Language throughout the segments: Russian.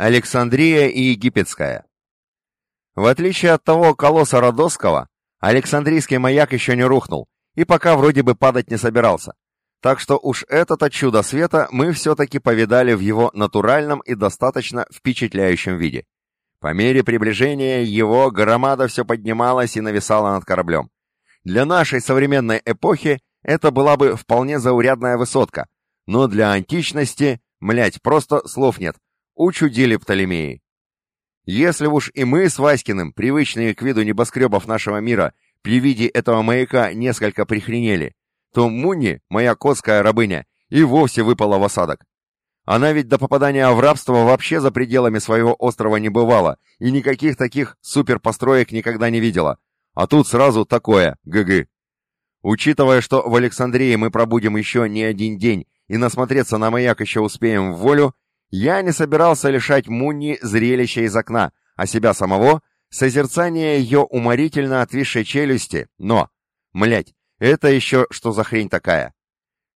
Александрия и Египетская. В отличие от того колосса Родосского, Александрийский маяк еще не рухнул, и пока вроде бы падать не собирался. Так что уж это-то чудо света мы все-таки повидали в его натуральном и достаточно впечатляющем виде. По мере приближения его громада все поднималась и нависала над кораблем. Для нашей современной эпохи это была бы вполне заурядная высотка, но для античности, млять, просто слов нет, учудили Птолемеи. Если уж и мы с Васькиным, привычные к виду небоскребов нашего мира, при виде этого маяка несколько прихренели, то Муни, моя котская рабыня, и вовсе выпала в осадок. Она ведь до попадания в рабство вообще за пределами своего острова не бывала, и никаких таких суперпостроек никогда не видела. А тут сразу такое, гг. Учитывая, что в Александрии мы пробудем еще не один день и насмотреться на маяк еще успеем в волю, я не собирался лишать Мунни зрелища из окна, а себя самого — созерцания ее уморительно отвисшей челюсти, но... Млять, это еще что за хрень такая?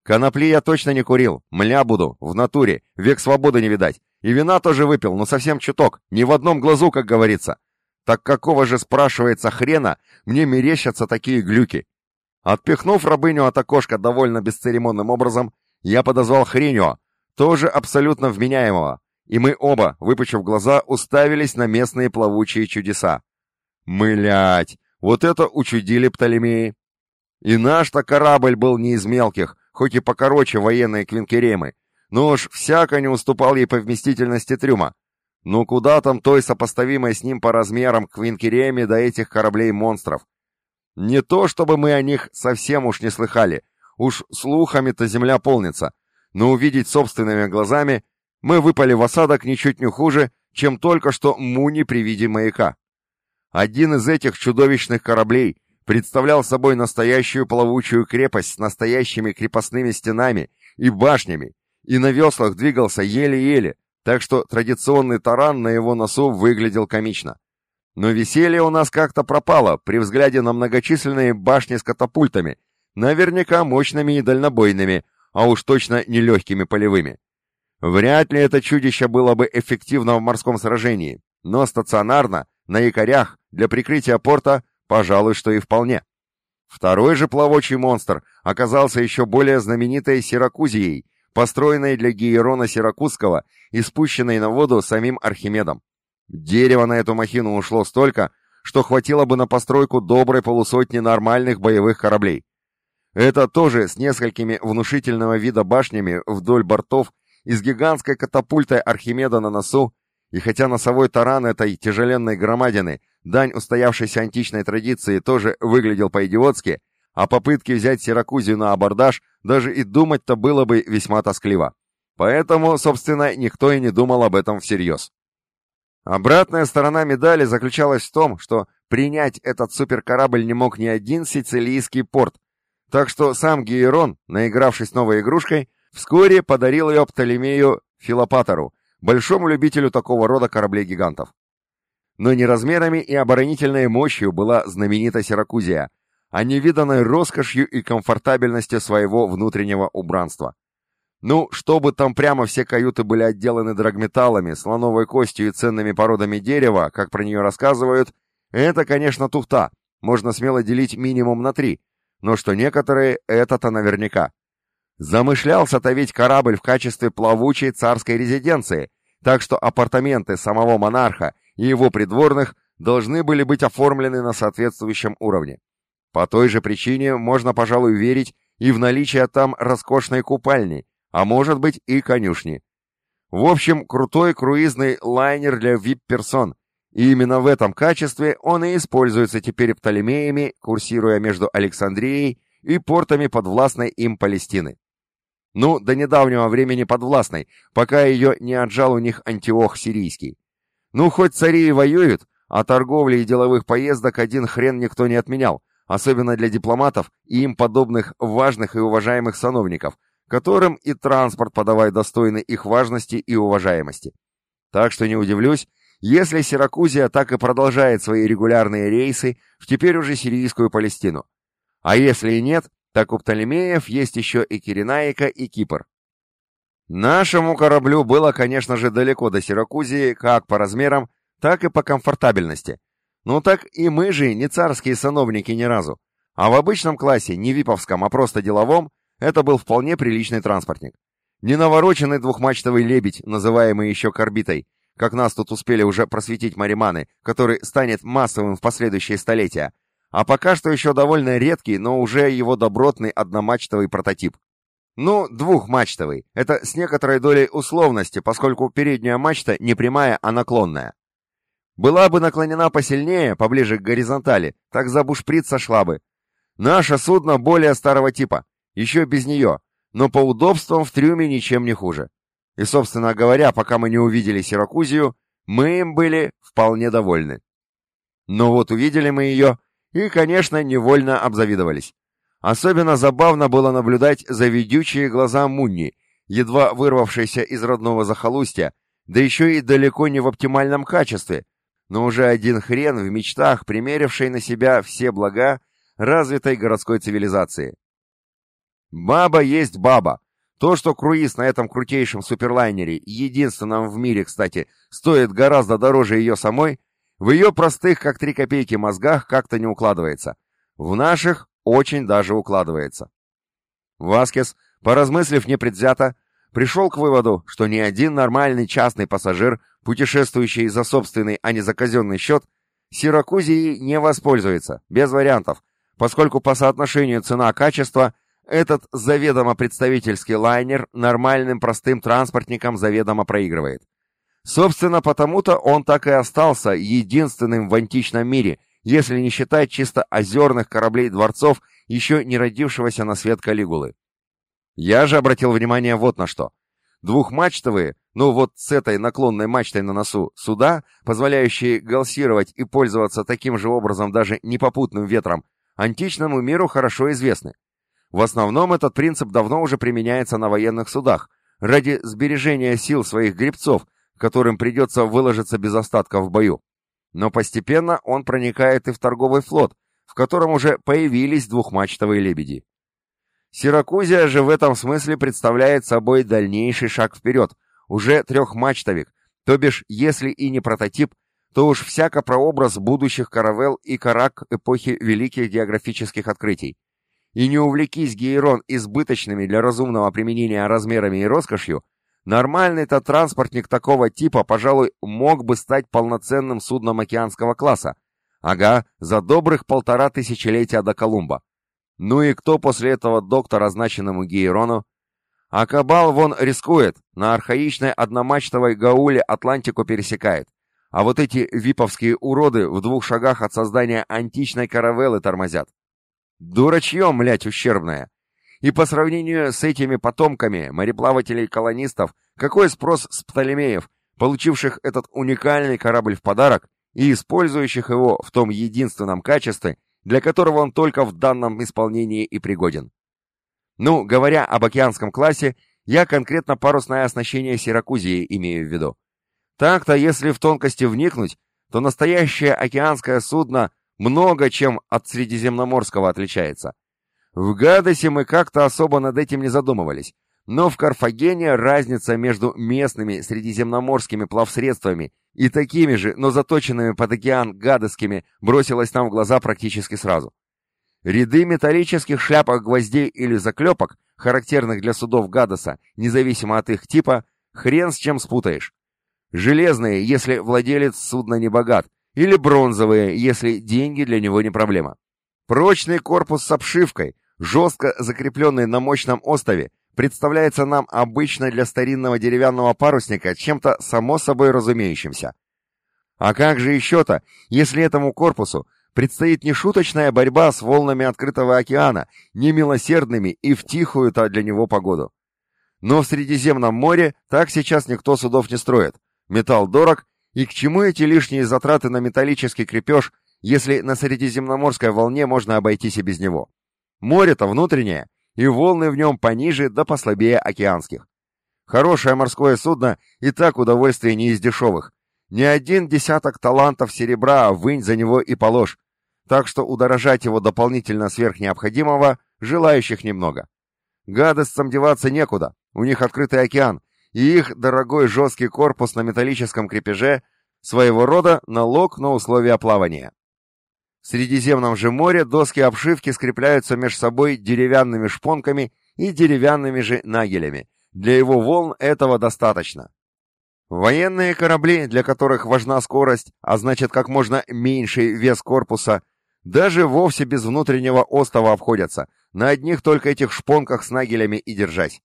Конопли я точно не курил, мля буду, в натуре, век свободы не видать. И вина тоже выпил, но совсем чуток, ни в одном глазу, как говорится. Так какого же, спрашивается, хрена мне мерещатся такие глюки? Отпихнув рабыню от окошка довольно бесцеремонным образом, я подозвал Хреню, тоже абсолютно вменяемого, и мы оба, выпучив глаза, уставились на местные плавучие чудеса. Мылять! Вот это учудили Птолемеи! И наш-то корабль был не из мелких, хоть и покороче военной квинкеремы, но уж всяко не уступал ей по вместительности трюма. Ну куда там той сопоставимой с ним по размерам квинкереме до этих кораблей-монстров? Не то, чтобы мы о них совсем уж не слыхали, уж слухами-то земля полнится, но увидеть собственными глазами мы выпали в осадок ничуть не хуже, чем только что Муни при виде маяка. Один из этих чудовищных кораблей представлял собой настоящую плавучую крепость с настоящими крепостными стенами и башнями, и на веслах двигался еле-еле, так что традиционный таран на его носу выглядел комично. Но веселье у нас как-то пропало при взгляде на многочисленные башни с катапультами, наверняка мощными и дальнобойными, а уж точно не легкими полевыми. Вряд ли это чудище было бы эффективно в морском сражении, но стационарно, на якорях, для прикрытия порта, пожалуй, что и вполне. Второй же плавучий монстр оказался еще более знаменитой Сиракузией, построенной для Гиерона Сиракузского и спущенной на воду самим Архимедом. Дерева на эту махину ушло столько, что хватило бы на постройку доброй полусотни нормальных боевых кораблей. Это тоже с несколькими внушительного вида башнями вдоль бортов и с гигантской катапультой Архимеда на носу, и хотя носовой таран этой тяжеленной громадины, дань устоявшейся античной традиции, тоже выглядел по-идиотски, а попытки взять Сиракузию на абордаж даже и думать-то было бы весьма тоскливо. Поэтому, собственно, никто и не думал об этом всерьез. Обратная сторона медали заключалась в том, что принять этот суперкорабль не мог ни один сицилийский порт, так что сам Гиерон, наигравшись новой игрушкой, вскоре подарил ее Птолемею Филопатору, большому любителю такого рода кораблей-гигантов. Но не размерами и оборонительной мощью была знаменита Сиракузия, а невиданной роскошью и комфортабельностью своего внутреннего убранства. Ну, чтобы там прямо все каюты были отделаны драгметаллами, слоновой костью и ценными породами дерева, как про нее рассказывают, это, конечно, туфта, можно смело делить минимум на три – но что некоторые — это-то наверняка. Замышлялся-то ведь корабль в качестве плавучей царской резиденции, так что апартаменты самого монарха и его придворных должны были быть оформлены на соответствующем уровне. По той же причине можно, пожалуй, верить и в наличие там роскошной купальни, а может быть и конюшни. В общем, крутой круизный лайнер для вип-персон, и именно в этом качестве он и используется теперь Птолемеями, курсируя между Александрией и портами подвластной им Палестины. Ну, до недавнего времени подвластной, пока ее не отжал у них Антиох Сирийский. Ну, хоть цари и воюют, а торговли и деловых поездок один хрен никто не отменял, особенно для дипломатов и им подобных важных и уважаемых сановников, которым и транспорт подавай достойный их важности и уважаемости. Так что не удивлюсь, если Сиракузия так и продолжает свои регулярные рейсы в теперь уже сирийскую Палестину. А если и нет, так у Птолемеев есть еще и Киренаика и Кипр. Нашему кораблю было, конечно же, далеко до Сиракузии, как по размерам, так и по комфортабельности. Ну так и мы же не царские сановники ни разу. А в обычном классе, не виповском, а просто деловом, это был вполне приличный транспортник. Не навороченный двухмачтовый лебедь, называемый еще корбитой, как нас тут успели уже просветить мариманы, который станет массовым в последующие столетия, а пока что еще довольно редкий, но уже его добротный одномачтовый прототип. Ну, двухмачтовый. Это с некоторой долей условности, поскольку передняя мачта не прямая, а наклонная. Была бы наклонена посильнее, поближе к горизонтали, так за бушприт сошла бы. Наше судно более старого типа, еще без нее, но по удобствам в трюме ничем не хуже. И, собственно говоря, пока мы не увидели Сиракузию, мы им были вполне довольны. Но вот увидели мы ее, и, конечно, невольно обзавидовались. Особенно забавно было наблюдать за ведючие глаза Мунни, едва вырвавшейся из родного захолустья, да еще и далеко не в оптимальном качестве, но уже один хрен в мечтах, примеривший на себя все блага развитой городской цивилизации. Баба есть баба. То, что круиз на этом крутейшем суперлайнере, единственном в мире, кстати, стоит гораздо дороже ее самой, в ее простых, как три копейки, мозгах как-то не укладывается. В наших очень даже укладывается. Васкес, поразмыслив непредвзято, пришел к выводу, что ни один нормальный частный пассажир, путешествующий за собственный, а не за казенный счет, Сиракузией не воспользуется, без вариантов, поскольку по соотношению цена-качество этот заведомо представительский лайнер нормальным простым транспортникам заведомо проигрывает. Собственно, потому-то он так и остался единственным в античном мире, если не считать чисто озерных кораблей-дворцов еще не родившегося на свет Калигулы. Я же обратил внимание вот на что. Двухмачтовые, ну вот с этой наклонной мачтой на носу, суда, позволяющие галсировать и пользоваться таким же образом даже непопутным ветром, античному миру хорошо известны. В основном этот принцип давно уже применяется на военных судах, ради сбережения сил своих гребцов, которым придется выложиться без остатка в бою. Но постепенно он проникает и в торговый флот, в котором уже появились двухмачтовые лебеди. Сиракузия же в этом смысле представляет собой дальнейший шаг вперед, уже трехмачтовик, то бишь, если и не прототип, то уж всяко прообраз будущих каравелл и карак эпохи великих географических открытий. И не увлекись Гейрон избыточными для разумного применения размерами и роскошью, Нормальный-то транспортник такого типа, пожалуй, мог бы стать полноценным судном океанского класса. Ага, за добрых полтора тысячелетия до Колумба. Ну и кто после этого доктор, означенному Гейрону? А Кабал вон рискует, на архаичной одномачтовой гауле Атлантику пересекает. А вот эти виповские уроды в двух шагах от создания античной каравеллы тормозят. Дурачье, млять, ущербное. И по сравнению с этими потомками мореплавателей-колонистов, какой спрос с Птолемеев, получивших этот уникальный корабль в подарок и использующих его в том единственном качестве, для которого он только в данном исполнении и пригоден. Ну, говоря об океанском классе, я конкретно парусное оснащение Сиракузии имею в виду. Так-то, если в тонкости вникнуть, то настоящее океанское судно много чем от средиземноморского отличается. В Гадосе мы как-то особо над этим не задумывались, но в Карфагене разница между местными средиземноморскими плавсредствами и такими же, но заточенными под океан гадосскими бросилась нам в глаза практически сразу. Ряды металлических шляпок гвоздей или заклепок, характерных для судов Гадоса, независимо от их типа, хрен с чем спутаешь. Железные, если владелец судна не богат, или бронзовые, если деньги для него не проблема. Прочный корпус с обшивкой, жестко закрепленный на мощном остове, представляется нам обычно для старинного деревянного парусника чем-то само собой разумеющимся. А как же еще-то, если этому корпусу предстоит не шуточная борьба с волнами открытого океана, не милосердными и в тихую-то для него погоду? Но в Средиземном море так сейчас никто судов не строит. Металл дорог, и к чему эти лишние затраты на металлический крепеж, если на Средиземноморской волне можно обойтись и без него? Море-то внутреннее, и волны в нем пониже да послабее океанских. Хорошее морское судно и так удовольствие не из дешевых. Ни один десяток талантов серебра вынь за него и положь. Так что удорожать его дополнительно сверх необходимого желающих немного. Гадостцам деваться некуда, у них открытый океан, и их дорогой жесткий корпус на металлическом крепеже своего рода налог на условия плавания. В Средиземном же море доски обшивки скрепляются между собой деревянными шпонками и деревянными же нагелями. Для его волн этого достаточно. Военные корабли, для которых важна скорость, а значит как можно меньший вес корпуса, даже вовсе без внутреннего остова обходятся, на одних только этих шпонках с нагелями и держась.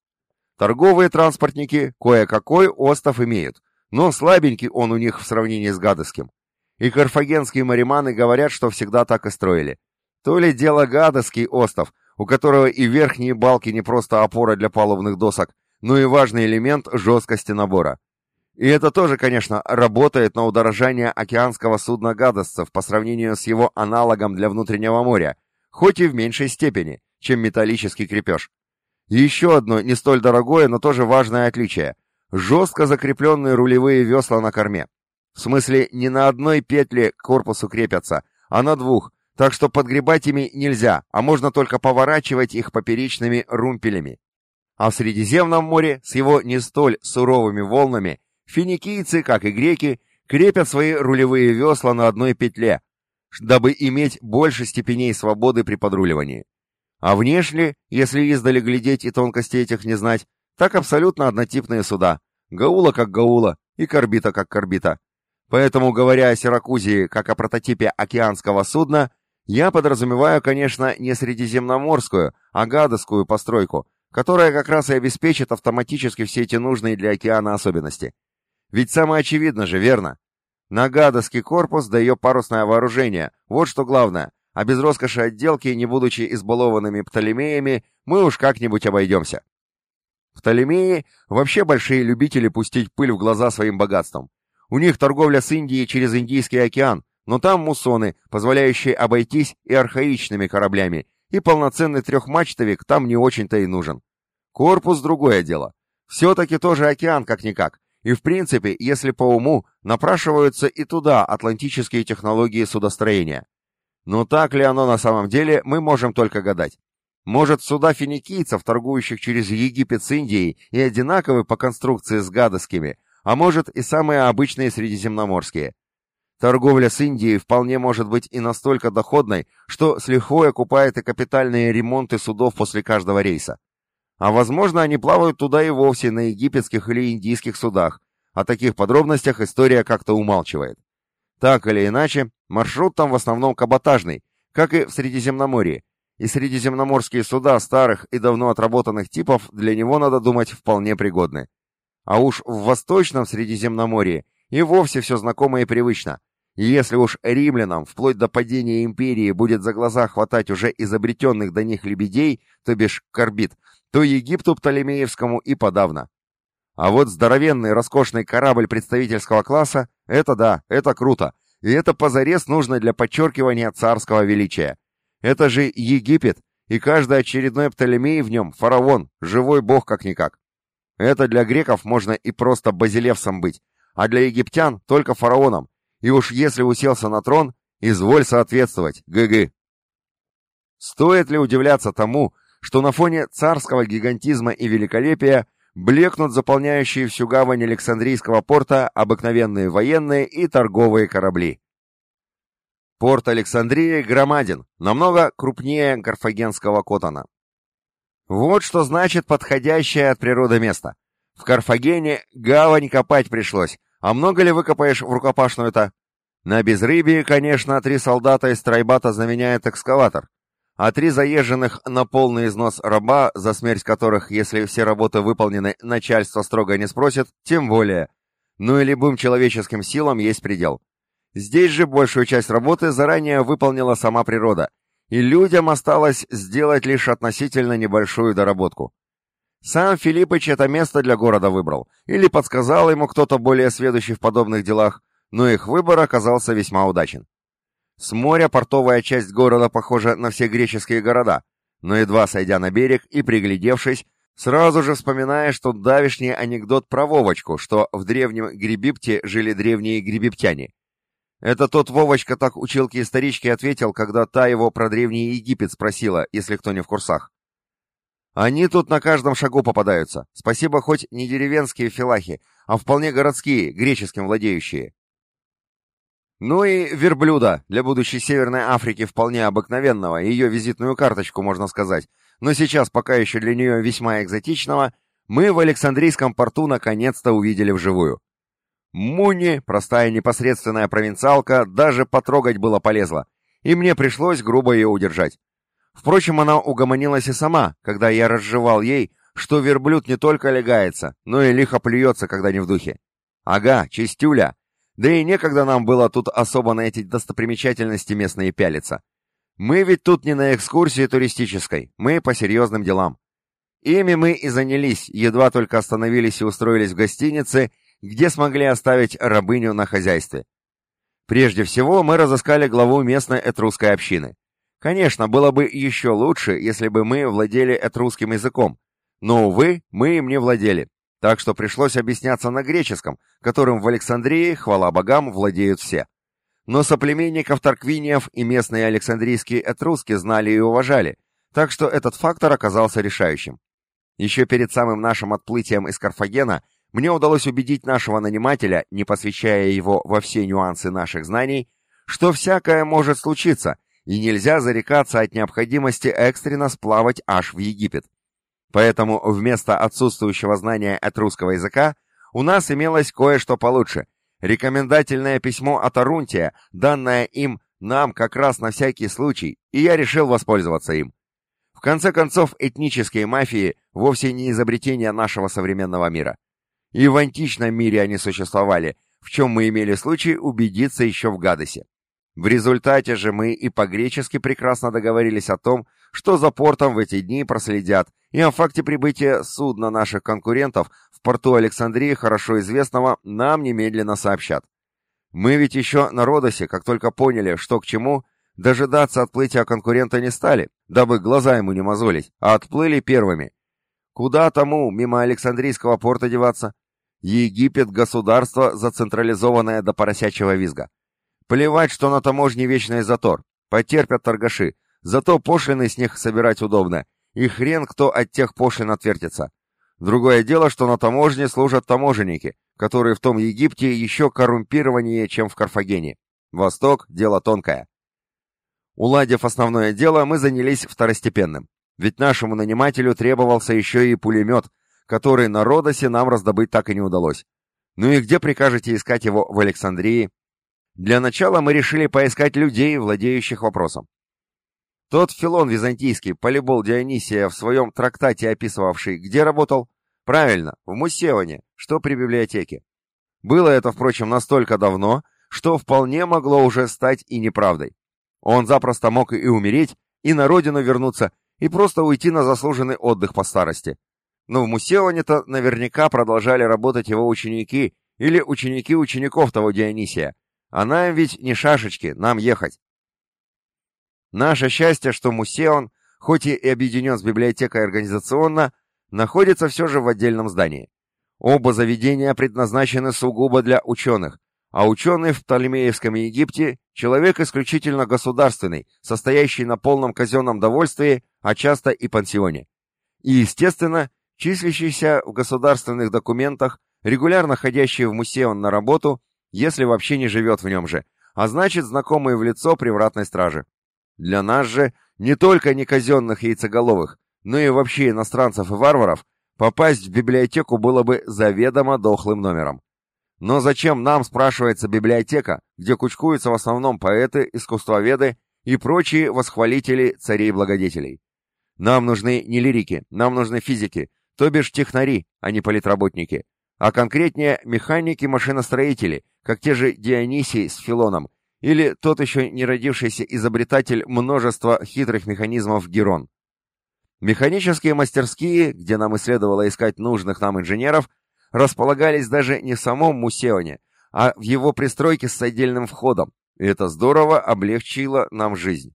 Торговые транспортники кое-какой остов имеют, но слабенький он у них в сравнении с гадовским. И карфагенские мариманы говорят, что всегда так и строили. То ли дело гадовский остов, у которого и верхние балки не просто опора для палубных досок, но и важный элемент жесткости набора. И это тоже, конечно, работает на удорожание океанского судна гадосцев по сравнению с его аналогом для внутреннего моря, хоть и в меньшей степени, чем металлический крепеж. Еще одно не столь дорогое, но тоже важное отличие – жестко закрепленные рулевые весла на корме. В смысле, не на одной петле к корпусу крепятся, а на двух, так что подгребать ими нельзя, а можно только поворачивать их поперечными румпелями. А в Средиземном море с его не столь суровыми волнами финикийцы, как и греки, крепят свои рулевые весла на одной петле, дабы иметь больше степеней свободы при подруливании. А внешне, если издали глядеть и тонкости этих не знать, так абсолютно однотипные суда. Гаула как гаула и корбита как корбита. Поэтому, говоря о Сиракузии как о прототипе океанского судна, я подразумеваю, конечно, не средиземноморскую, а гадовскую постройку, которая как раз и обеспечит автоматически все эти нужные для океана особенности. Ведь самое очевидно же, верно? Нагадовский корпус да ее парусное вооружение, вот что главное, а без роскоши отделки, не будучи избалованными Птолемеями, мы уж как-нибудь обойдемся. Птолемеи вообще большие любители пустить пыль в глаза своим богатством. У них торговля с Индией через Индийский океан, но там муссоны, позволяющие обойтись и архаичными кораблями, и полноценный трехмачтовик там не очень-то и нужен. Корпус — другое дело. Все-таки тоже океан как-никак, и в принципе, если по уму, напрашиваются и туда атлантические технологии судостроения. Но так ли оно на самом деле, мы можем только гадать. Может, суда финикийцев, торгующих через Египет с Индией, и одинаковы по конструкции с гадовскими, а может и самые обычные средиземноморские. Торговля с Индией вполне может быть и настолько доходной, что с лихвой окупает и капитальные ремонты судов после каждого рейса. А возможно, они плавают туда и вовсе на египетских или индийских судах. О таких подробностях история как-то умалчивает. Так или иначе, маршрут там в основном каботажный, как и в Средиземноморье, и средиземноморские суда старых и давно отработанных типов для него, надо думать, вполне пригодны. А уж в Восточном Средиземноморье и вовсе все знакомо и привычно. И если уж римлянам вплоть до падения империи будет за глаза хватать уже изобретенных до них лебедей, то бишь корбит, то Египту Птолемеевскому и подавно. А вот здоровенный роскошный корабль представительского класса — это да, это круто. И это позарез нужно для подчеркивания царского величия. Это же Египет, и каждый очередной Птолемей в нем — фараон, живой бог как-никак. Это для греков можно и просто базилевсом быть, а для египтян только фараоном. И уж если уселся на трон, изволь соответствовать, ГГ. Стоит ли удивляться тому, что на фоне царского гигантизма и великолепия блекнут заполняющие всю гавань Александрийского порта обыкновенные военные и торговые корабли. Порт Александрии громаден, намного крупнее карфагенского Котона. Вот что значит подходящее от природы место. В Карфагене гавань копать пришлось, а много ли выкопаешь в рукопашную-то? На безрыбье, конечно, три солдата из Трайбата заменяет экскаватор а три заезженных на полный износ раба, за смерть которых, если все работы выполнены, начальство строго не спросит, тем более. Ну и любым человеческим силам есть предел. Здесь же большую часть работы заранее выполнила сама природа, и людям осталось сделать лишь относительно небольшую доработку. Сам Филиппыч это место для города выбрал, или подсказал ему кто-то более сведущий в подобных делах, но их выбор оказался весьма удачен. С моря портовая часть города похожа на все греческие города, но едва сойдя на берег и приглядевшись, сразу же вспоминаешь тот давишний анекдот про Вовочку, что в древнем Гребипте жили древние гребиптяне. Это тот Вовочка так училке исторички ответил, когда та его про древний Египет спросила, если кто не в курсах. Они тут на каждом шагу попадаются. Спасибо хоть не деревенские филахи, а вполне городские, греческим владеющие. Ну и верблюда, для будущей Северной Африки вполне обыкновенного, ее визитную карточку, можно сказать, но сейчас пока еще для нее весьма экзотичного, мы в Александрийском порту наконец-то увидели вживую. Муни, простая непосредственная провинциалка, даже потрогать было полезла, и мне пришлось грубо ее удержать. Впрочем, она угомонилась и сама, когда я разжевал ей, что верблюд не только легается, но и лихо плюется, когда не в духе. Ага, чистюля, да и некогда нам было тут особо на эти достопримечательности местные пялиться. Мы ведь тут не на экскурсии туристической, мы по серьезным делам. Ими мы и занялись, едва только остановились и устроились в гостинице, где смогли оставить рабыню на хозяйстве. Прежде всего, мы разыскали главу местной этрусской общины. Конечно, было бы еще лучше, если бы мы владели этрусским языком, но, увы, мы им не владели так что пришлось объясняться на греческом, которым в Александрии, хвала богам, владеют все. Но соплеменников Тарквиниев и местные александрийские этруски знали и уважали, так что этот фактор оказался решающим. Еще перед самым нашим отплытием из Карфагена мне удалось убедить нашего нанимателя, не посвящая его во все нюансы наших знаний, что всякое может случиться, и нельзя зарекаться от необходимости экстренно сплавать аж в Египет. Поэтому вместо отсутствующего знания от русского языка у нас имелось кое-что получше. Рекомендательное письмо от Арунтия, данное им нам как раз на всякий случай, и я решил воспользоваться им. В конце концов, этнические мафии вовсе не изобретение нашего современного мира. И в античном мире они существовали, в чем мы имели случай убедиться еще в Гадосе. В результате же мы и по-гречески прекрасно договорились о том, что за портом в эти дни проследят, и о факте прибытия судна наших конкурентов в порту Александрии, хорошо известного, нам немедленно сообщат. Мы ведь еще на Родосе, как только поняли, что к чему, дожидаться отплытия конкурента не стали, дабы глаза ему не мозолить, а отплыли первыми. Куда тому мимо Александрийского порта деваться? Египет — государство, зацентрализованное до поросячьего визга. Плевать, что на таможне вечный затор. Потерпят торгаши. Зато пошлины с них собирать удобно. И хрен кто от тех пошлин отвертится. Другое дело, что на таможне служат таможенники, которые в том Египте еще коррумпированнее, чем в Карфагене. Восток – дело тонкое. Уладив основное дело, мы занялись второстепенным. Ведь нашему нанимателю требовался еще и пулемет, который на Родосе нам раздобыть так и не удалось. Ну и где прикажете искать его в Александрии? Для начала мы решили поискать людей, владеющих вопросом. Тот Филон Византийский, полибол Дионисия, в своем трактате описывавший, где работал? Правильно, в Мусеване, что при библиотеке. Было это, впрочем, настолько давно, что вполне могло уже стать и неправдой. Он запросто мог и умереть, и на родину вернуться, и просто уйти на заслуженный отдых по старости. Но в Мусеоне-то наверняка продолжали работать его ученики или ученики учеников того Дионисия, а нам ведь не шашечки, нам ехать. Наше счастье, что Мусеон, хоть и объединен с библиотекой организационно, находится все же в отдельном здании. Оба заведения предназначены сугубо для ученых, а ученый в Птолемеевском Египте – человек исключительно государственный, состоящий на полном казенном довольствии, а часто и пансионе. И, естественно, числящийся в государственных документах, регулярно ходящий в Мусеон на работу если вообще не живет в нем же, а значит знакомые в лицо привратной стражи. Для нас же, не только не казенных яйцеголовых, но и вообще иностранцев и варваров, попасть в библиотеку было бы заведомо дохлым номером. Но зачем нам, спрашивается, библиотека, где кучкуются в основном поэты, искусствоведы и прочие восхвалители царей-благодетелей? Нам нужны не лирики, нам нужны физики, то бишь технари, а не политработники, а конкретнее механики-машиностроители, как те же Дионисий с Филоном, или тот еще не родившийся изобретатель множества хитрых механизмов Герон. Механические мастерские, где нам и следовало искать нужных нам инженеров, располагались даже не в самом Мусеоне, а в его пристройке с отдельным входом, и это здорово облегчило нам жизнь.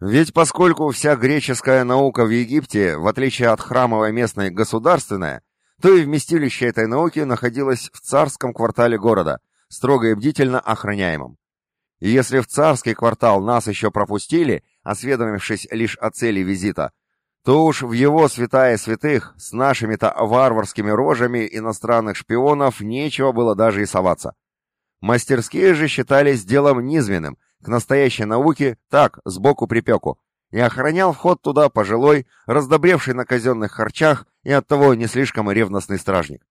Ведь поскольку вся греческая наука в Египте, в отличие от храмовой местной государственная, то и вместилище этой науки находилось в царском квартале города, строго и бдительно охраняемом. И если в царский квартал нас еще пропустили, осведомившись лишь о цели визита, то уж в его святая святых с нашими-то варварскими рожами иностранных шпионов нечего было даже и соваться. Мастерские же считались делом низменным, к настоящей науке так, сбоку припеку, и охранял вход туда пожилой, раздобревший на казенных харчах и оттого не слишком ревностный стражник.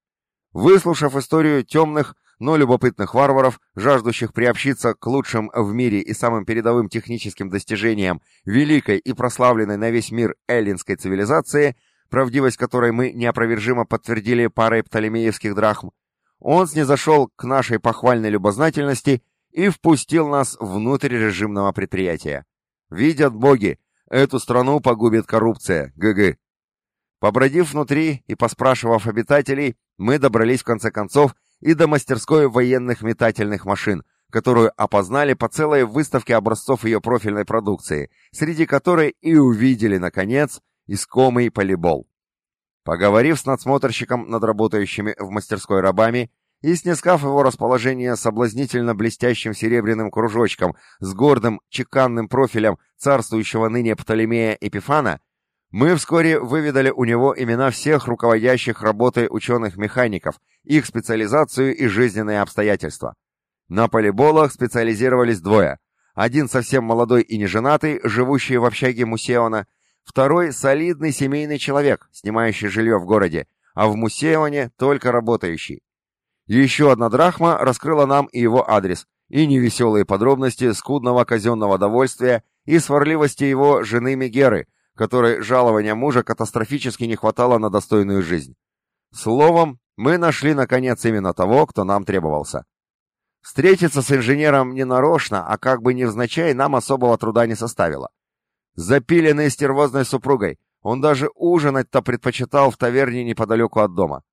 Выслушав историю темных, но любопытных варваров, жаждущих приобщиться к лучшим в мире и самым передовым техническим достижениям великой и прославленной на весь мир эллинской цивилизации, правдивость которой мы неопровержимо подтвердили парой птолемеевских драхм, он снизошел к нашей похвальной любознательности и впустил нас внутрь режимного предприятия. Видят боги, Эту страну погубит коррупция, ГГ. Побродив внутри и поспрашивав обитателей, мы добрались в конце концов и до мастерской военных метательных машин, которую опознали по целой выставке образцов ее профильной продукции, среди которой и увидели, наконец, искомый полибол. Поговорив с надсмотрщиком над работающими в мастерской рабами, и, снискав его расположение соблазнительно блестящим серебряным кружочком с гордым чеканным профилем царствующего ныне Птолемея Эпифана, мы вскоре выведали у него имена всех руководящих работой ученых-механиков, их специализацию и жизненные обстоятельства. На полиболах специализировались двое. Один совсем молодой и неженатый, живущий в общаге Мусеона, второй — солидный семейный человек, снимающий жилье в городе, а в Мусеоне только работающий. Еще одна драхма раскрыла нам и его адрес, и невеселые подробности скудного казенного довольствия и сварливости его жены Мегеры, которой жалования мужа катастрофически не хватало на достойную жизнь. Словом, мы нашли наконец именно того, кто нам требовался. Встретиться с инженером не нарочно, а как бы невзначай нам особого труда не составило. Запиленный стервозной супругой, он даже ужинать-то предпочитал в таверне неподалеку от дома.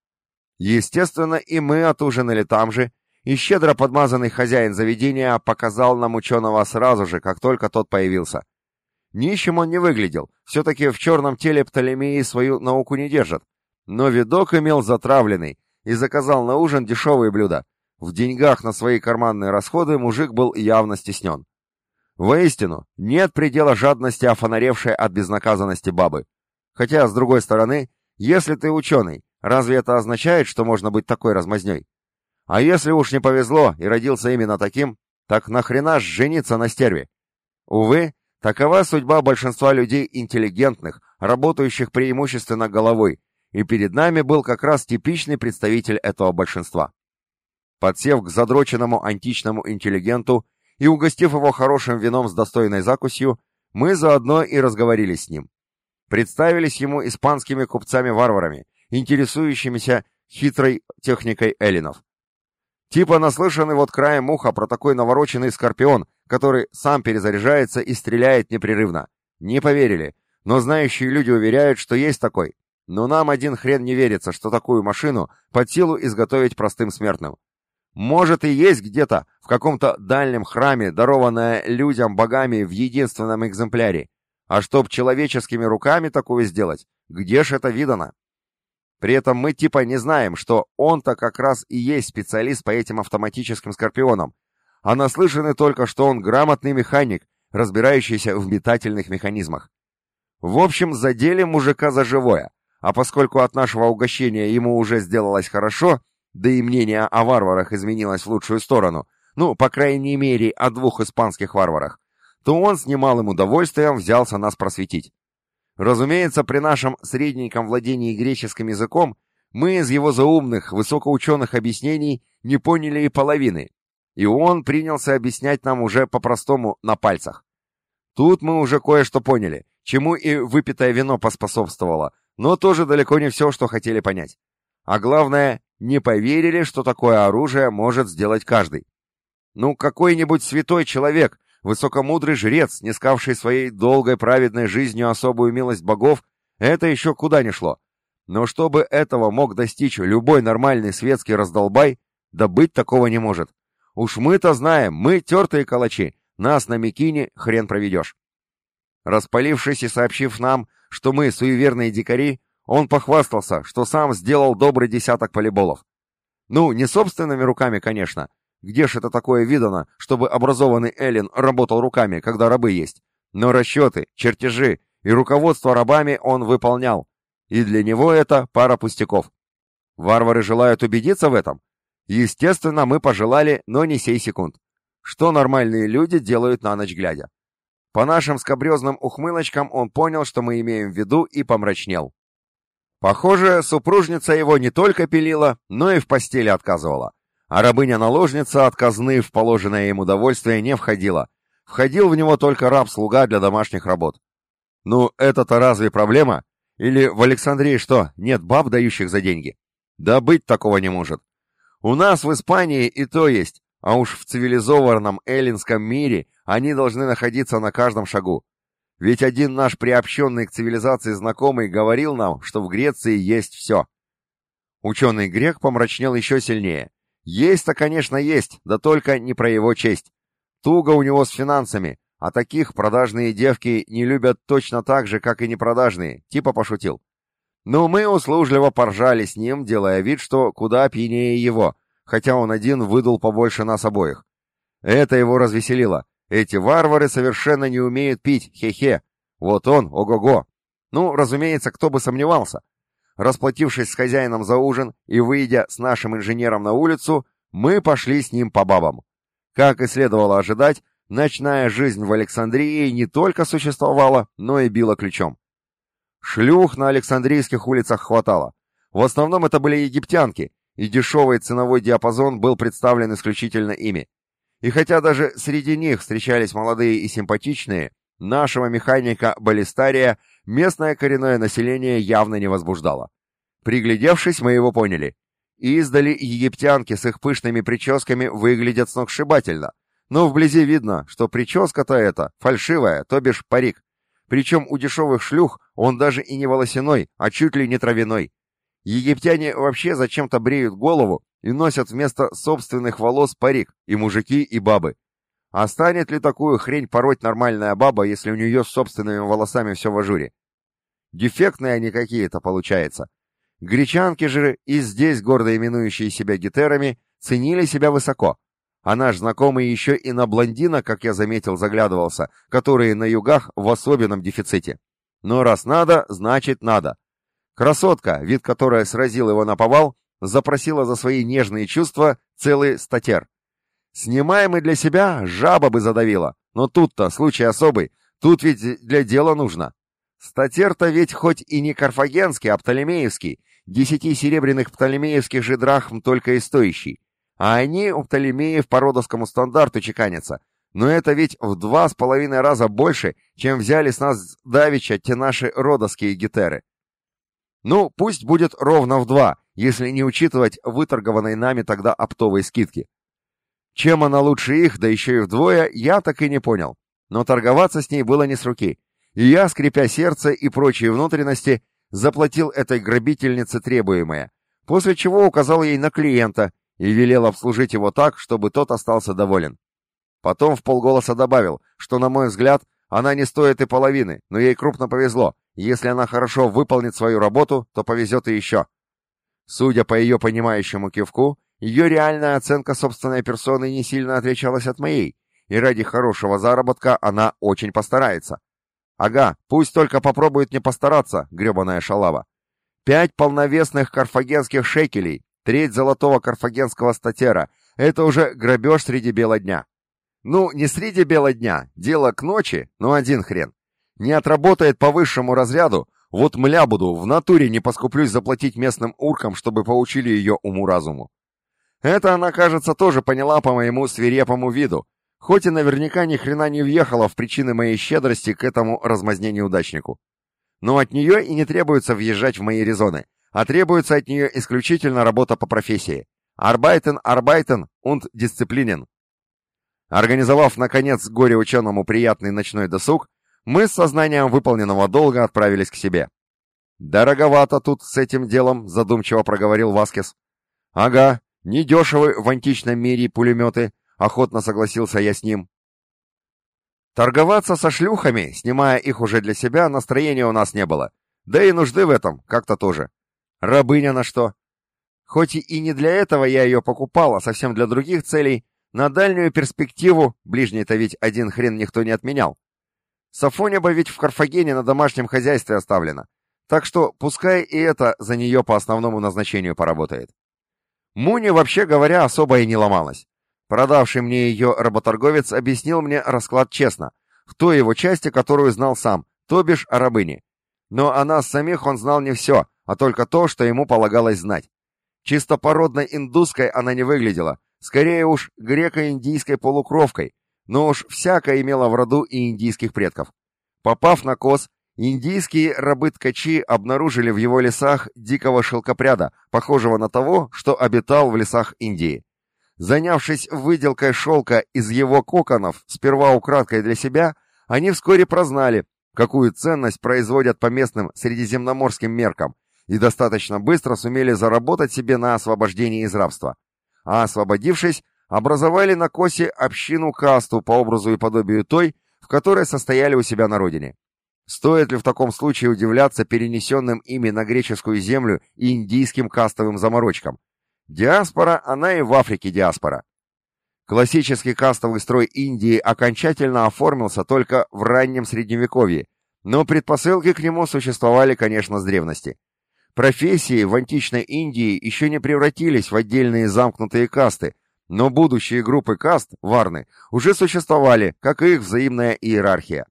Естественно, и мы отужинали там же, и щедро подмазанный хозяин заведения показал нам ученого сразу же, как только тот появился. Нищим он не выглядел, все-таки в черном теле Птолемеи свою науку не держат, но видок имел затравленный и заказал на ужин дешевые блюда. В деньгах на свои карманные расходы мужик был явно стеснен. Воистину, нет предела жадности, офонаревшей от безнаказанности бабы. Хотя, с другой стороны, если ты ученый, Разве это означает, что можно быть такой размазней? А если уж не повезло и родился именно таким, так нахрена ж жениться на стерве? Увы, такова судьба большинства людей интеллигентных, работающих преимущественно головой, и перед нами был как раз типичный представитель этого большинства. Подсев к задроченному античному интеллигенту и угостив его хорошим вином с достойной закусью, мы заодно и разговорились с ним. Представились ему испанскими купцами-варварами, интересующимися хитрой техникой эллинов. Типа наслышанный вот краем уха про такой навороченный скорпион, который сам перезаряжается и стреляет непрерывно. Не поверили, но знающие люди уверяют, что есть такой. Но нам один хрен не верится, что такую машину под силу изготовить простым смертным. Может и есть где-то, в каком-то дальнем храме, дарованная людям богами в единственном экземпляре. А чтоб человеческими руками такое сделать, где ж это видано? При этом мы типа не знаем, что он-то как раз и есть специалист по этим автоматическим скорпионам, а наслышаны только, что он грамотный механик, разбирающийся в метательных механизмах. В общем, задели мужика за живое, а поскольку от нашего угощения ему уже сделалось хорошо, да и мнение о варварах изменилось в лучшую сторону, ну, по крайней мере, о двух испанских варварах, то он с немалым удовольствием взялся нас просветить. Разумеется, при нашем средненьком владении греческим языком мы из его заумных, высокоученых объяснений не поняли и половины, и он принялся объяснять нам уже по-простому на пальцах. Тут мы уже кое-что поняли, чему и выпитое вино поспособствовало, но тоже далеко не все, что хотели понять. А главное, не поверили, что такое оружие может сделать каждый. Ну, какой-нибудь святой человек, высокомудрый жрец, снискавший своей долгой праведной жизнью особую милость богов, это еще куда ни шло. Но чтобы этого мог достичь любой нормальный светский раздолбай, да такого не может. Уж мы-то знаем, мы тертые калачи, нас на Микине хрен проведешь. Распалившись и сообщив нам, что мы суеверные дикари, он похвастался, что сам сделал добрый десяток полиболов. Ну, не собственными руками, конечно, где ж это такое видано, чтобы образованный Эллен работал руками, когда рабы есть? Но расчеты, чертежи и руководство рабами он выполнял, и для него это пара пустяков. Варвары желают убедиться в этом? Естественно, мы пожелали, но не сей секунд. Что нормальные люди делают на ночь глядя? По нашим скобрезным ухмылочкам он понял, что мы имеем в виду, и помрачнел. Похоже, супружница его не только пилила, но и в постели отказывала. А рабыня-наложница от казны в положенное им удовольствие не входила. Входил в него только раб-слуга для домашних работ. Ну, это-то разве проблема? Или в Александрии что, нет баб, дающих за деньги? Да быть такого не может. У нас в Испании и то есть, а уж в цивилизованном эллинском мире они должны находиться на каждом шагу. Ведь один наш приобщенный к цивилизации знакомый говорил нам, что в Греции есть все. Ученый грек помрачнел еще сильнее. Есть-то, конечно, есть, да только не про его честь. Туго у него с финансами, а таких продажные девки не любят точно так же, как и непродажные, типа пошутил. Но мы услужливо поржали с ним, делая вид, что куда пьянее его, хотя он один выдал побольше нас обоих. Это его развеселило. Эти варвары совершенно не умеют пить, хе-хе. Вот он, ого-го. Ну, разумеется, кто бы сомневался. Расплатившись с хозяином за ужин и выйдя с нашим инженером на улицу, мы пошли с ним по бабам. Как и следовало ожидать, ночная жизнь в Александрии не только существовала, но и била ключом. Шлюх на Александрийских улицах хватало. В основном это были египтянки, и дешевый ценовой диапазон был представлен исключительно ими. И хотя даже среди них встречались молодые и симпатичные, нашего механика Балистария местное коренное население явно не возбуждало. Приглядевшись, мы его поняли. Издали египтянки с их пышными прическами выглядят сногсшибательно, но вблизи видно, что прическа-то эта фальшивая, то бишь парик. Причем у дешевых шлюх он даже и не волосяной, а чуть ли не травяной. Египтяне вообще зачем-то бреют голову и носят вместо собственных волос парик, и мужики, и бабы. А станет ли такую хрень пороть нормальная баба, если у нее с собственными волосами все в ажуре? Дефектные они какие-то, получается. Гречанки же, и здесь гордо именующие себя гетерами, ценили себя высоко, а наш знакомый еще и на блондина, как я заметил, заглядывался, которые на югах в особенном дефиците. Но раз надо, значит надо. Красотка, вид которой сразил его на повал, запросила за свои нежные чувства целый статер. Снимаемый для себя жаба бы задавила, но тут-то случай особый, тут ведь для дела нужно. Статер-то ведь хоть и не карфагенский, а птолемеевский, десяти серебряных птолемеевских же драхм только и стоящий. А они у Птолемеев по родовскому стандарту чеканятся. Но это ведь в два с половиной раза больше, чем взяли с нас давеча те наши родовские гетеры. Ну, пусть будет ровно в два, если не учитывать выторгованной нами тогда оптовой скидки. Чем она лучше их, да еще и вдвое, я так и не понял. Но торговаться с ней было не с руки. И я, скрипя сердце и прочие внутренности, заплатил этой грабительнице требуемое, после чего указал ей на клиента, и велел обслужить его так, чтобы тот остался доволен. Потом в полголоса добавил, что, на мой взгляд, она не стоит и половины, но ей крупно повезло. Если она хорошо выполнит свою работу, то повезет и еще. Судя по ее понимающему кивку, ее реальная оценка собственной персоны не сильно отличалась от моей, и ради хорошего заработка она очень постарается. Ага, пусть только попробует не постараться, гребаная шалава. Пять полновесных карфагенских шекелей, Треть золотого карфагенского статера — это уже грабеж среди бела дня. Ну, не среди бела дня, дело к ночи, но один хрен. Не отработает по высшему разряду, вот мля буду, в натуре не поскуплюсь заплатить местным уркам, чтобы поучили ее уму-разуму. Это она, кажется, тоже поняла по моему свирепому виду, хоть и наверняка ни хрена не въехала в причины моей щедрости к этому размазне-неудачнику. Но от нее и не требуется въезжать в мои резоны, а требуется от нее исключительно работа по профессии. Арбайтен, арбайтен und дисциплинен. Организовав, наконец, горе-ученому приятный ночной досуг, мы с сознанием выполненного долга отправились к себе. «Дороговато тут с этим делом», — задумчиво проговорил Васкес. «Ага, недешевы в античном мире пулеметы», — охотно согласился я с ним. Торговаться со шлюхами, снимая их уже для себя, настроения у нас не было. Да и нужды в этом как-то тоже. Рабыня на что? Хоть и не для этого я ее покупал, а совсем для других целей, на дальнюю перспективу, ближний-то ведь один хрен никто не отменял. Сафонеба ведь в Карфагене на домашнем хозяйстве оставлена. Так что пускай и это за нее по основному назначению поработает. Муни, вообще говоря, особо и не ломалась. Продавший мне ее работорговец объяснил мне расклад честно, в той его части, которую знал сам, то бишь о рабыне. Но о нас самих он знал не все, а только то, что ему полагалось знать. Чистопородной индусской она не выглядела, скорее уж греко-индийской полукровкой, но уж всякое имела в роду и индийских предков. Попав на коз, индийские рабы-ткачи обнаружили в его лесах дикого шелкопряда, похожего на того, что обитал в лесах Индии. Занявшись выделкой шелка из его коконов, сперва украдкой для себя, они вскоре прознали, какую ценность производят по местным средиземноморским меркам, и достаточно быстро сумели заработать себе на освобождении из рабства. А освободившись, образовали на Косе общину-касту по образу и подобию той, в которой состояли у себя на родине. Стоит ли в таком случае удивляться перенесенным ими на греческую землю и индийским кастовым заморочкам? Диаспора, она и в Африке диаспора. Классический кастовый строй Индии окончательно оформился только в раннем Средневековье, но предпосылки к нему существовали, конечно, с древности. Профессии в античной Индии еще не превратились в отдельные замкнутые касты, но будущие группы каст, варны, уже существовали, как и их взаимная иерархия.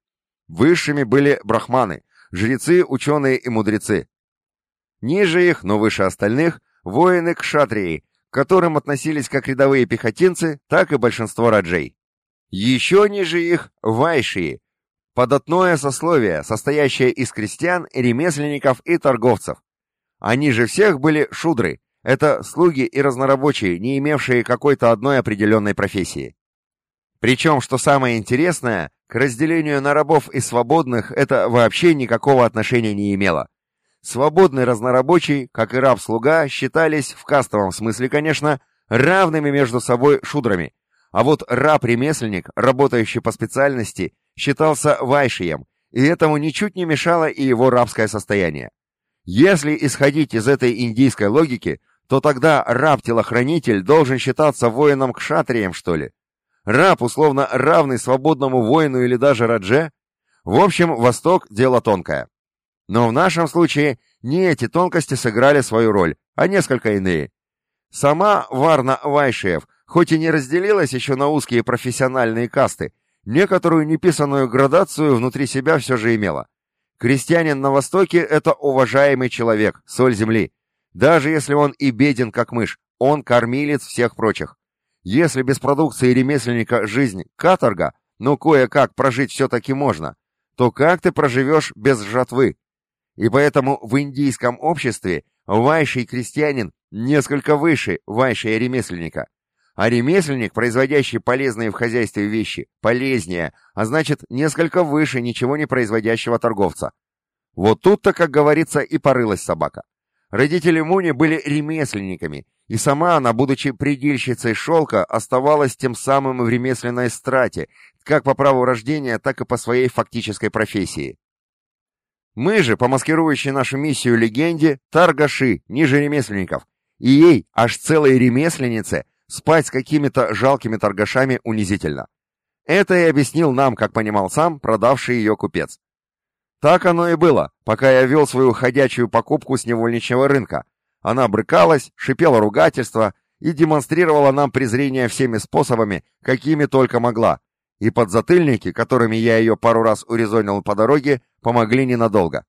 Высшими были брахманы, жрецы, ученые и мудрецы. Ниже их, но выше остальных, воины-кшатрии, к которым относились как рядовые пехотинцы, так и большинство раджей. Еще ниже их – вайшии, податное сословие, состоящее из крестьян, ремесленников и торговцев. Они же всех были шудры, это слуги и разнорабочие, не имевшие какой-то одной определенной профессии. Причем, что самое интересное, к разделению на рабов и свободных это вообще никакого отношения не имело. Свободный разнорабочий, как и раб-слуга, считались, в кастовом смысле, конечно, равными между собой шудрами, а вот раб-ремесленник, работающий по специальности, считался вайшием, и этому ничуть не мешало и его рабское состояние. Если исходить из этой индийской логики, то тогда раб-телохранитель должен считаться воином-кшатрием, что ли? Раб, условно равный свободному воину или даже радже? В общем, Восток – дело тонкое. Но в нашем случае не эти тонкости сыграли свою роль, а несколько иные. Сама Варна Вайшиев, хоть и не разделилась еще на узкие профессиональные касты, некоторую неписанную градацию внутри себя все же имела. Крестьянин на Востоке – это уважаемый человек, соль земли. Даже если он и беден, как мышь, он кормилец всех прочих. Если без продукции ремесленника жизнь – каторга, но кое-как прожить все-таки можно, то как ты проживешь без жатвы? И поэтому в индийском обществе вайший крестьянин несколько выше вайшия ремесленника. А ремесленник, производящий полезные в хозяйстве вещи, полезнее, а значит, несколько выше ничего не производящего торговца. Вот тут-то, как говорится, и порылась собака. Родители Муни были ремесленниками, и сама она, будучи предельщицей шелка, оставалась тем самым в ремесленной страте, как по праву рождения, так и по своей фактической профессии. Мы же, по маскирующей нашу миссию легенде, торгаши, ниже ремесленников, и ей, аж целой ремесленнице, Спать с какими-то жалкими торгашами унизительно. Это и объяснил нам, как понимал сам, продавший ее купец. Так оно и было, пока я вел свою ходячую покупку с невольничьего рынка. Она брыкалась, шипела ругательства и демонстрировала нам презрение всеми способами, какими только могла. И подзатыльники, которыми я ее пару раз урезонил по дороге, помогли ненадолго.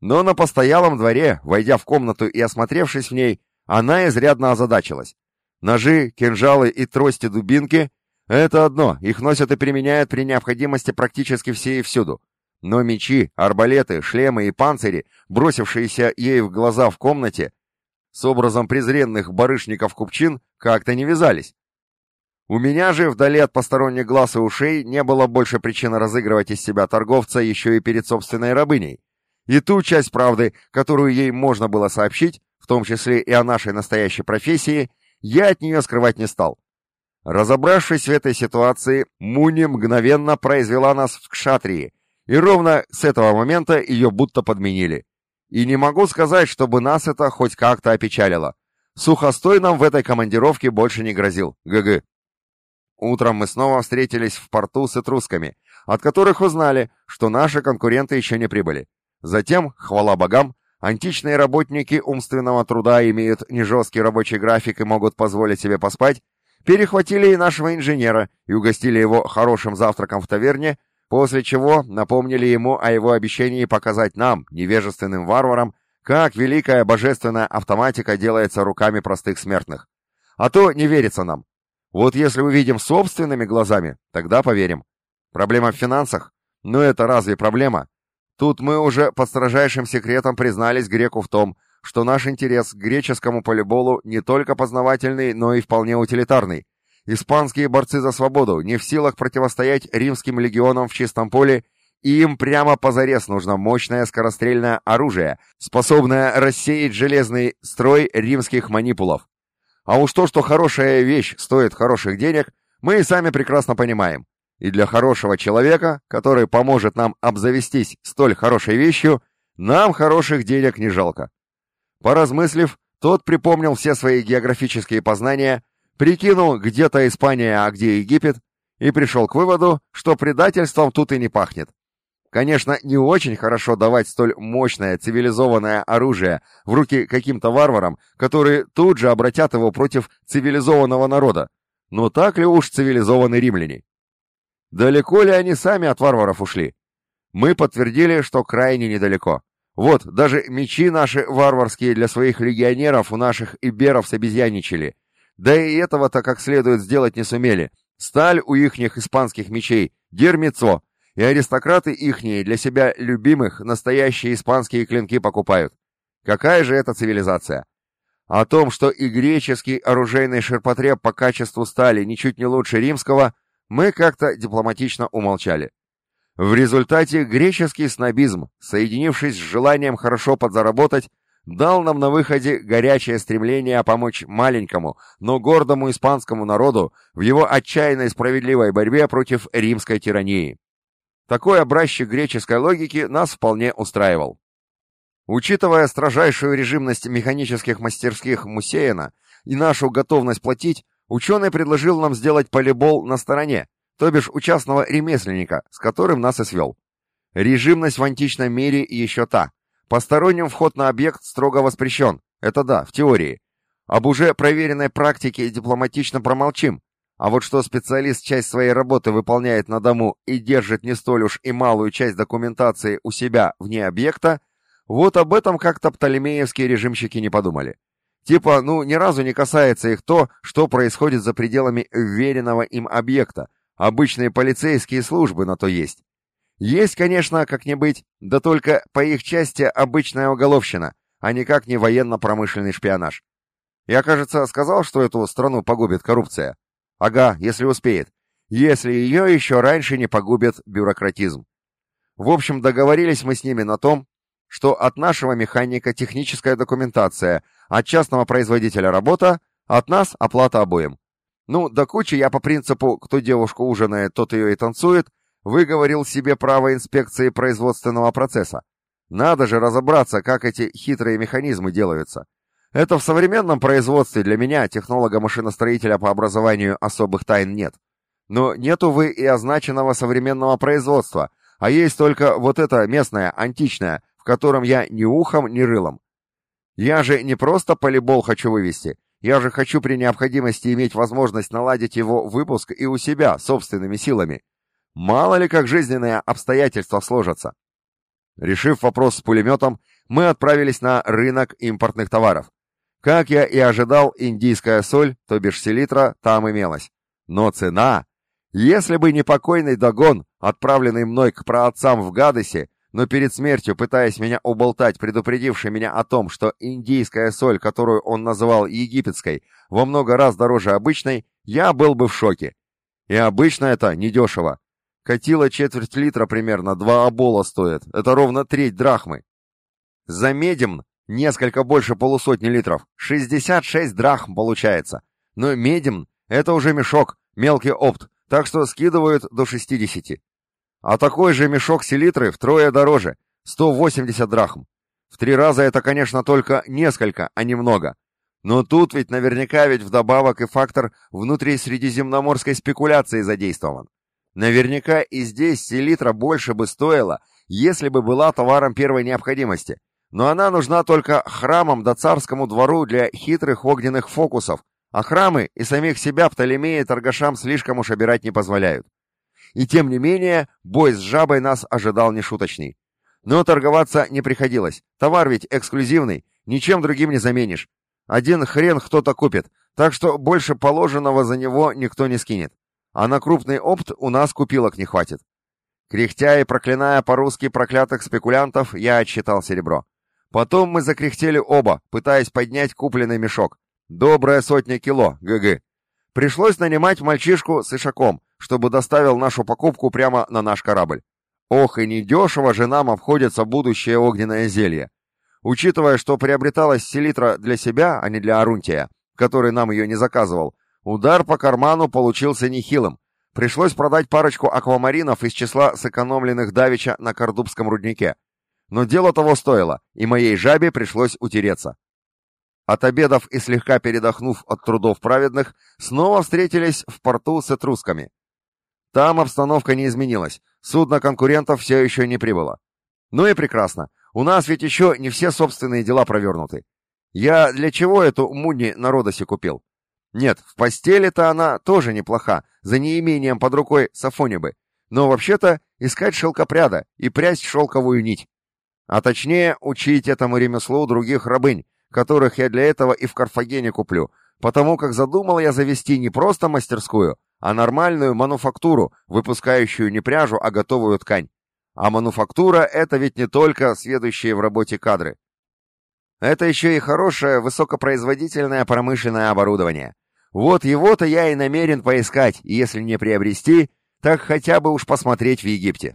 Но на постоялом дворе, войдя в комнату и осмотревшись в ней, она изрядно озадачилась. Ножи, кинжалы и трости-дубинки — это одно, их носят и применяют при необходимости практически все и всюду. Но мечи, арбалеты, шлемы и панцири, бросившиеся ей в глаза в комнате, с образом презренных барышников-купчин, как-то не вязались. У меня же, вдали от посторонних глаз и ушей, не было больше причины разыгрывать из себя торговца еще и перед собственной рабыней. И ту часть правды, которую ей можно было сообщить, в том числе и о нашей настоящей профессии, я от нее скрывать не стал. Разобравшись в этой ситуации, Муни мгновенно произвела нас в кшатрии, и ровно с этого момента ее будто подменили. И не могу сказать, чтобы нас это хоть как-то опечалило. Сухостой нам в этой командировке больше не грозил. ГГ. Утром мы снова встретились в порту с этрусками, от которых узнали, что наши конкуренты еще не прибыли. Затем, хвала богам, античные работники умственного труда имеют нежесткий рабочий график и могут позволить себе поспать, перехватили и нашего инженера и угостили его хорошим завтраком в таверне, после чего напомнили ему о его обещании показать нам, невежественным варварам, как великая божественная автоматика делается руками простых смертных. А то не верится нам. Вот если увидим собственными глазами, тогда поверим. Проблема в финансах? Ну это разве проблема? Тут мы уже под строжайшим секретом признались греку в том, что наш интерес к греческому полюболу не только познавательный, но и вполне утилитарный. Испанские борцы за свободу не в силах противостоять римским легионам в чистом поле, и им прямо позарез нужно мощное скорострельное оружие, способное рассеять железный строй римских манипулов. А уж то, что хорошая вещь стоит хороших денег, мы и сами прекрасно понимаем. И для хорошего человека, который поможет нам обзавестись столь хорошей вещью, нам хороших денег не жалко. Поразмыслив, тот припомнил все свои географические познания, прикинул, где-то Испания, а где Египет, и пришел к выводу, что предательством тут и не пахнет. Конечно, не очень хорошо давать столь мощное цивилизованное оружие в руки каким-то варварам, которые тут же обратят его против цивилизованного народа. Но так ли уж цивилизованы римляне? Далеко ли они сами от варваров ушли? Мы подтвердили, что крайне недалеко. Вот, даже мечи наши варварские для своих легионеров у наших иберов собезьяничали. Да и этого-то как следует сделать не сумели. Сталь у ихних испанских мечей — дермицо, и аристократы ихние для себя любимых настоящие испанские клинки покупают. Какая же это цивилизация? О том, что и греческий оружейный ширпотреб по качеству стали ничуть не лучше римского, мы как-то дипломатично умолчали. В результате греческий снобизм, соединившись с желанием хорошо подзаработать, дал нам на выходе горячее стремление помочь маленькому, но гордому испанскому народу в его отчаянной справедливой борьбе против римской тирании. Такой образчик греческой логики нас вполне устраивал. Учитывая строжайшую режимность механических мастерских Мусеяна и нашу готовность платить, ученый предложил нам сделать полибол на стороне, то бишь у частного ремесленника, с которым нас и свел. Режимность в античном мире еще та. Посторонним вход на объект строго воспрещен. Это да, в теории. Об уже проверенной практике дипломатично промолчим, а вот что специалист часть своей работы выполняет на дому и держит не столь уж и малую часть документации у себя вне объекта, вот об этом как-то птолемеевские режимщики не подумали. Типа, ну, ни разу не касается их то, что происходит за пределами веренного им объекта. Обычные полицейские службы на то есть. Есть, конечно, как-нибудь, да только по их части обычная уголовщина, а никак не военно-промышленный шпионаж. Я, кажется, сказал, что эту страну погубит коррупция. Ага, если успеет. Если ее еще раньше не погубит бюрократизм. В общем, договорились мы с ними на том, что от нашего механика техническая документация, от частного производителя работа, от нас оплата обоим. Ну, до кучи я по принципу «кто девушку ужинает, тот ее и танцует» выговорил себе право инспекции производственного процесса. Надо же разобраться, как эти хитрые механизмы делаются. Это в современном производстве для меня, технолога-машиностроителя по образованию, особых тайн нет. Но нет, увы, и означенного современного производства, а есть только вот это местное, античное, в котором я ни ухом, ни рылом. Я же не просто полибол хочу вывести, я же хочу при необходимости иметь возможность наладить его выпуск и у себя, собственными силами. Мало ли как жизненные обстоятельства сложатся. Решив вопрос с пулеметом, мы отправились на рынок импортных товаров. Как я и ожидал, индийская соль, то бишь селитра, там имелась. Но цена... Если бы не покойный Дагон, отправленный мной к праотцам в Гадесе, но перед смертью, пытаясь меня уболтать, предупредивший меня о том, что индийская соль, которую он называл египетской, во много раз дороже обычной, я был бы в шоке. И обычно это недешево. Катила четверть литра примерно, два обола стоит, это ровно треть драхмы. За медем Несколько больше полусотни литров. 66 драхм получается. Но медим — это уже мешок, мелкий опт, так что скидывают до 60. А такой же мешок селитры втрое дороже, 180 драхм. В три раза это, конечно, только несколько, а не много. Но тут ведь наверняка ведь вдобавок и фактор внутри средиземноморской спекуляции задействован. Наверняка и здесь селитра больше бы стоила, если бы была товаром первой необходимости. Но она нужна только храмам да царскому двору для хитрых огненных фокусов, а храмы и самих себя Птолемеи торгашам слишком уж обирать не позволяют. И тем не менее, бой с жабой нас ожидал нешуточный. Но торговаться не приходилось. Товар ведь эксклюзивный, ничем другим не заменишь. Один хрен кто-то купит, так что больше положенного за него никто не скинет. А на крупный опт у нас купилок не хватит. Кряхтя и проклиная по-русски проклятых спекулянтов, я отсчитал серебро. Потом мы закряхтели оба, пытаясь поднять купленный мешок. Добрая сотня кило, ГГ. Пришлось нанимать мальчишку с ишаком, чтобы доставил нашу покупку прямо на наш корабль. Ох, и недешево же нам обходится будущее огненное зелье. Учитывая, что приобреталась селитра для себя, а не для Арунтия, который нам ее не заказывал, удар по карману получился нехилым. Пришлось продать парочку аквамаринов из числа сэкономленных давича на Кордубском руднике. Но дело того стоило, и моей жабе пришлось утереться. От обедов и слегка передохнув от трудов праведных, снова встретились в порту с этрусками. Там обстановка не изменилась, судно конкурентов все еще не прибыло. Ну и прекрасно, у нас ведь еще не все собственные дела провернуты. Я для чего эту Муни на Родосе купил? Нет, в постели-то она тоже неплоха, за неимением под рукой Сафонибы. Но вообще-то искать шелкопряда и прясть шелковую нить. А точнее, учить этому ремеслу других рабынь, которых я для этого и в Карфагене куплю, потому как задумал я завести не просто мастерскую, а нормальную мануфактуру, выпускающую не пряжу, а готовую ткань. А мануфактура — это ведь не только сведущие в работе кадры. Это еще и хорошее высокопроизводительное промышленное оборудование. Вот его-то я и намерен поискать, если не приобрести, так хотя бы уж посмотреть в Египте.